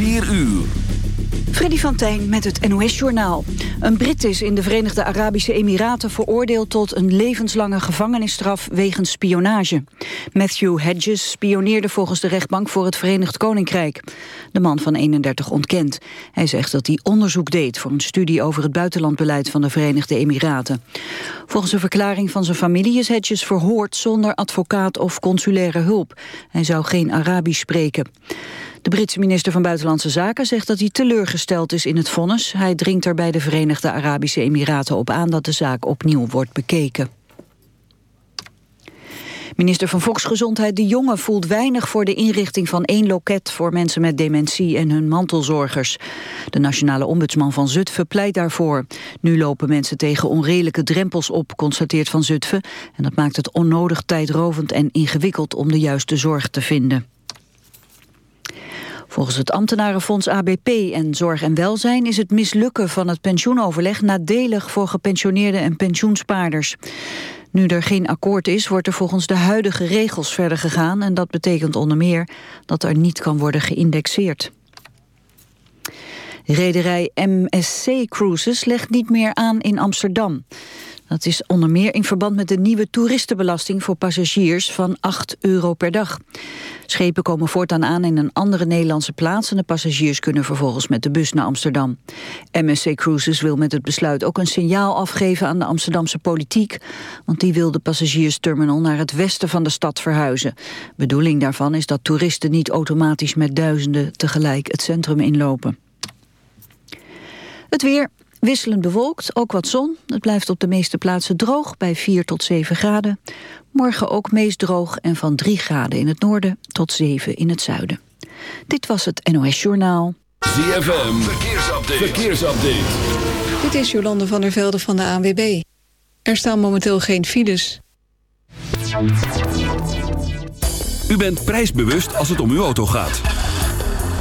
4 uur. Freddy van Tijn met het NOS-journaal. Een Brit is in de Verenigde Arabische Emiraten veroordeeld tot een levenslange gevangenisstraf wegens spionage. Matthew Hedges spioneerde volgens de rechtbank voor het Verenigd Koninkrijk. De man van 31 ontkent. Hij zegt dat hij onderzoek deed voor een studie over het buitenlandbeleid van de Verenigde Emiraten. Volgens een verklaring van zijn familie is Hedges verhoord zonder advocaat of consulaire hulp. Hij zou geen Arabisch spreken. De Britse minister van Buitenlandse Zaken zegt dat hij teleurgesteld is in het vonnis. Hij dringt er bij de Verenigde Arabische Emiraten op aan dat de zaak opnieuw wordt bekeken. Minister van Volksgezondheid De Jonge voelt weinig voor de inrichting van één loket voor mensen met dementie en hun mantelzorgers. De nationale ombudsman van Zutphen pleit daarvoor. Nu lopen mensen tegen onredelijke drempels op, constateert Van Zutphen. En dat maakt het onnodig tijdrovend en ingewikkeld om de juiste zorg te vinden. Volgens het ambtenarenfonds ABP en Zorg en Welzijn is het mislukken van het pensioenoverleg nadelig voor gepensioneerden en pensioenspaarders. Nu er geen akkoord is, wordt er volgens de huidige regels verder gegaan en dat betekent onder meer dat er niet kan worden geïndexeerd. Rederij MSC Cruises legt niet meer aan in Amsterdam. Dat is onder meer in verband met de nieuwe toeristenbelasting voor passagiers van 8 euro per dag. Schepen komen voortaan aan in een andere Nederlandse plaats en de passagiers kunnen vervolgens met de bus naar Amsterdam. MSC Cruises wil met het besluit ook een signaal afgeven aan de Amsterdamse politiek, want die wil de passagiersterminal naar het westen van de stad verhuizen. Bedoeling daarvan is dat toeristen niet automatisch met duizenden tegelijk het centrum inlopen. Het weer, Wisselend bewolkt, ook wat zon. Het blijft op de meeste plaatsen droog bij 4 tot 7 graden. Morgen ook meest droog en van 3 graden in het noorden tot 7 in het zuiden. Dit was het NOS Journaal. ZFM, verkeersupdate. verkeersupdate. Dit is Jolande van der Velde van de ANWB. Er staan momenteel geen files. U bent prijsbewust als het om uw auto gaat.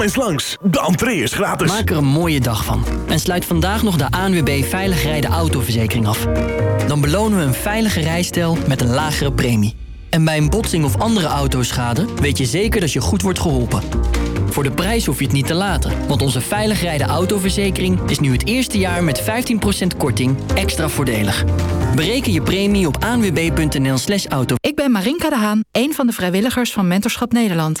Kom eens langs, de entree is gratis. Maak er een mooie dag van. En sluit vandaag nog de ANWB Veilig Rijden Autoverzekering af. Dan belonen we een veilige rijstijl met een lagere premie. En bij een botsing of andere autoschade weet je zeker dat je goed wordt geholpen. Voor de prijs hoef je het niet te laten. Want onze Veilig Rijden Autoverzekering is nu het eerste jaar met 15% korting extra voordelig. Bereken je premie op anwb.nl slash auto. Ik ben Marinka de Haan, een van de vrijwilligers van Mentorschap Nederland.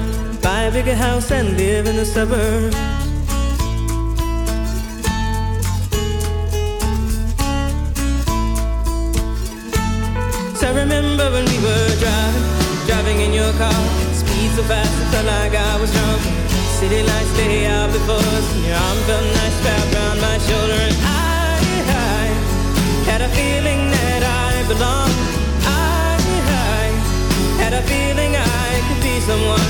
Buy a bigger house and live in the suburbs. So I remember when we were driving, driving in your car. Speed so fast, it felt like I was drunk. City lights lay out before us, and your arm felt nice wrapped around my shoulder. And I, I had a feeling that I belonged. I, I had a feeling I could be someone,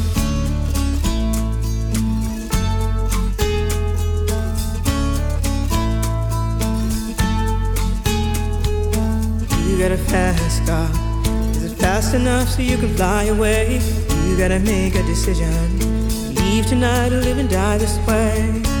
Got a fast car. Is it fast enough so you can fly away? You gotta make a decision. Leave tonight or live and die this way.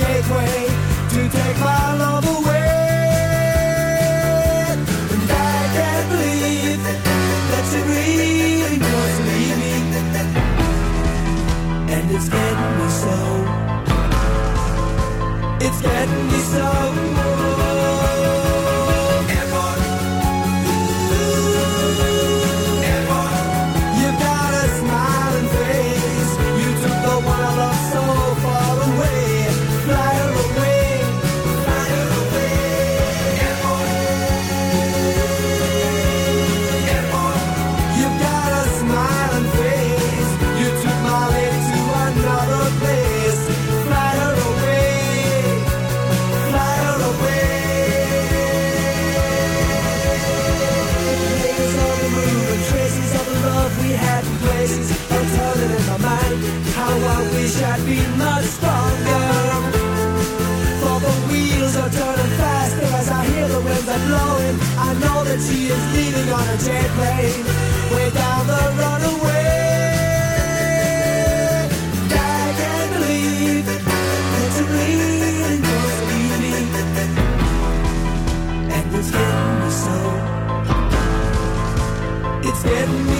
gateway to take my load. on a jet plane way down the runaway. I can't believe that to bleed was leaving, and it's getting me so. It's getting me.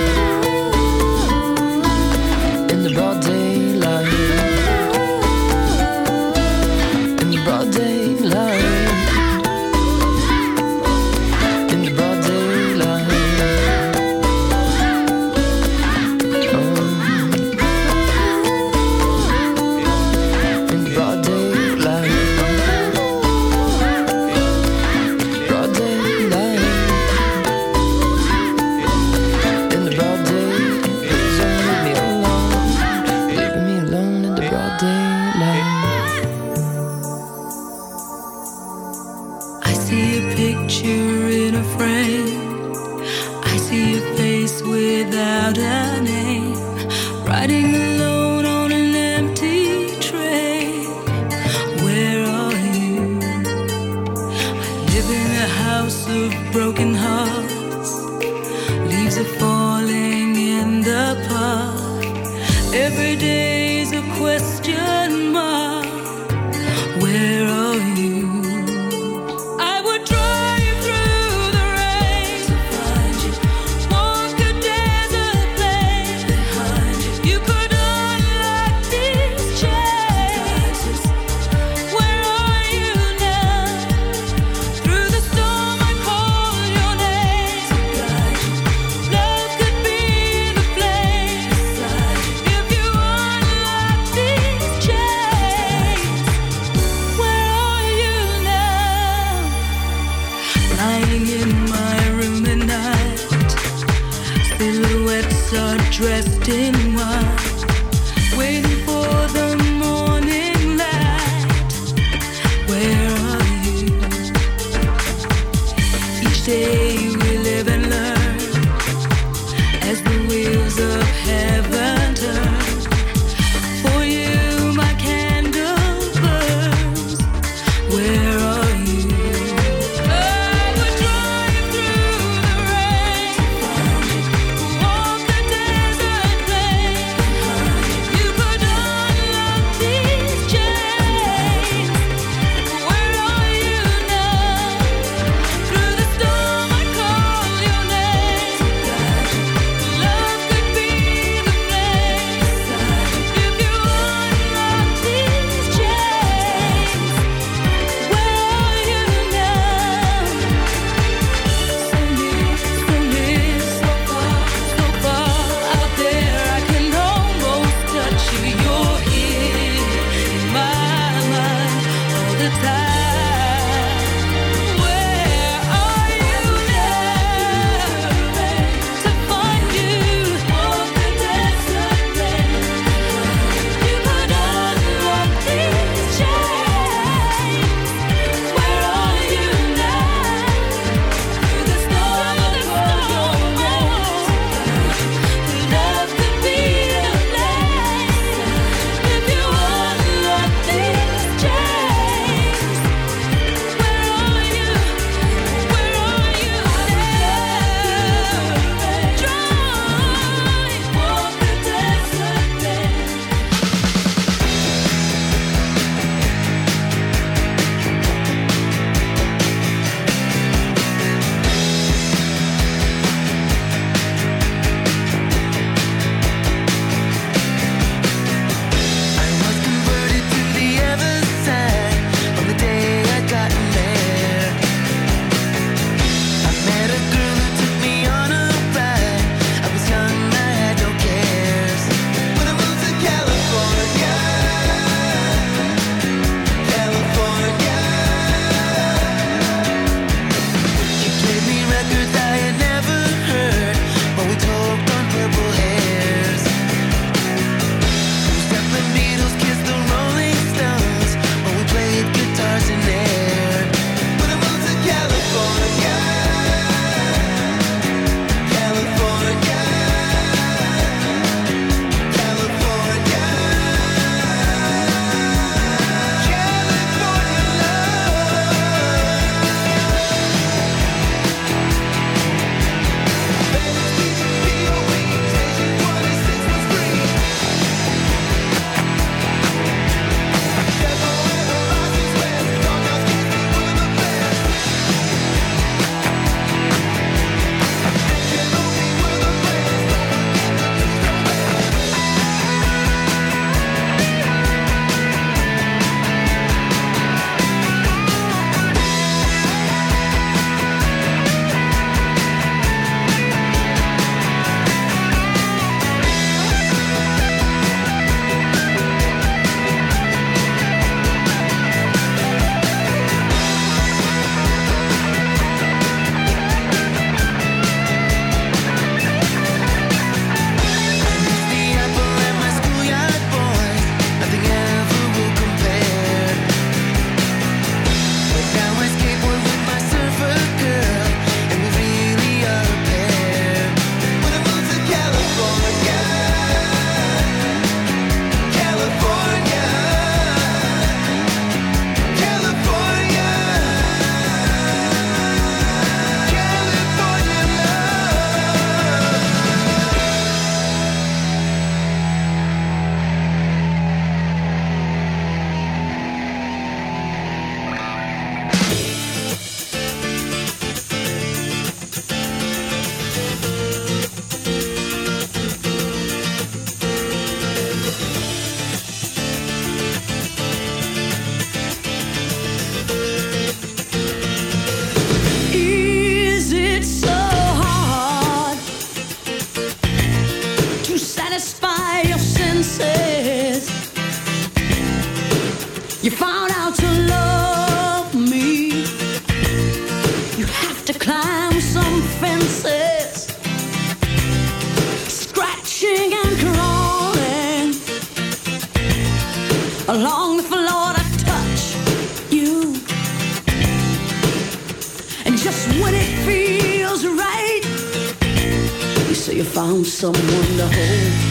someone to hold.